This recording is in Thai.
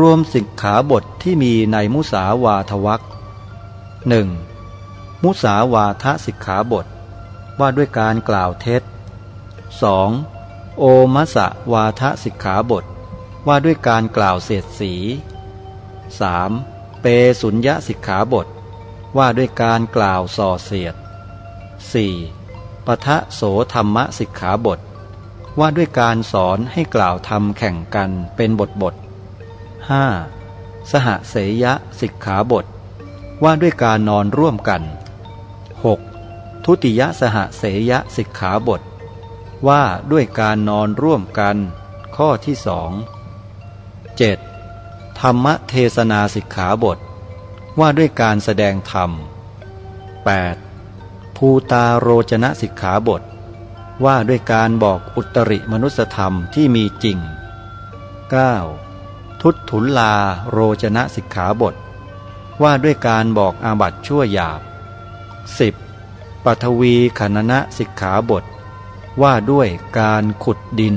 รวมสิกขาบทที่มีในมุสาวาทวักหนึ่งมุสาวาทสิกขาบท ว่าด้วยการกล่าวเท็จ 2. โอมัสวาทสิกขาบท ว่าด้วยการกล่าวเสียดสี 3. เปสุญญสิกขาบท ว่าด้วยการกล่าวส่อเสียด 4. ปทะโสธรรมสิกขาบท ว่าด้วยการสอนให้กล่าวธรรมแข่งกันเป็นบทบท 5. สหเสยะสิกขาบท ว่าด้วยการนอนร่วมกัน 6. ทุติยสหเสยะสิกขาบท ว่าด้วยการนอนร่วมกัน ข้อที่สอง 7. ธรรมเทศนาสิกขาบท ว่าด้วยการแสดงธรรม 8. ภูตาโรจนะสิกขาบท ว่าด้วยการบอกอุตริมนุสธรรมที่มีจริง 9. ทุตถุลาโรจนะสิกขาบท ว่าด้วยการบอกอาบัตชั่วหยาบ 10. ปัทวีขนนะสิกขาบท ว่าด้วยการขุดดิน